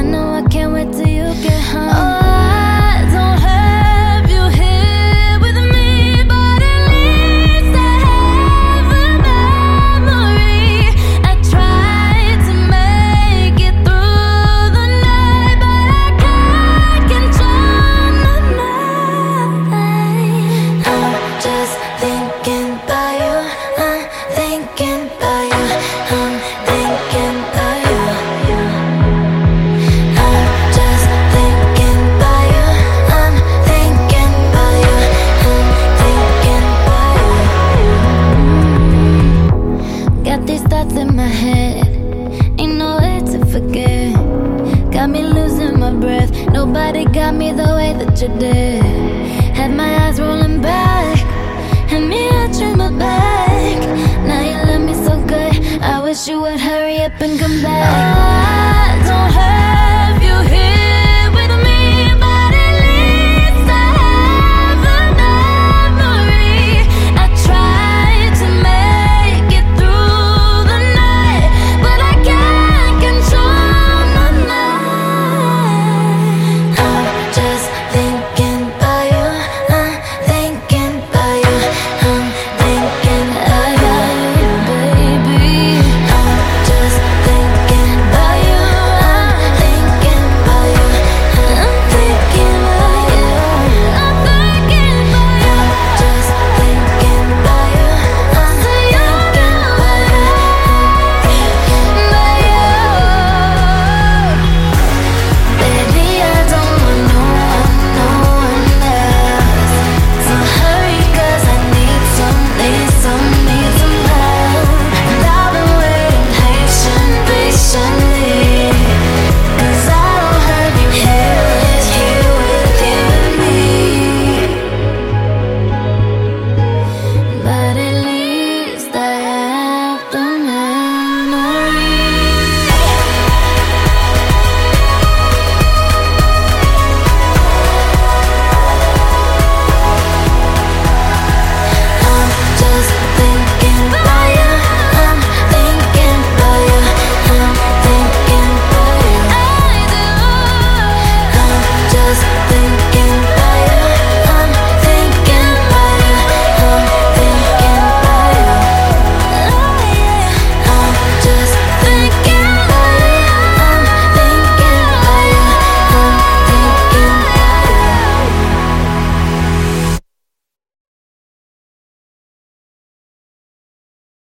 I know I can't wait till you get home. Oh, I don't have you here with me, but at least I have a memory. I tried to make it through the night, but I can't control my mind. I'm just thinking about you. I'm. really got me the way that you did. Had my eyes rolling back, had me arching my back. Now you love me so good. I wish you would hurry up and come back.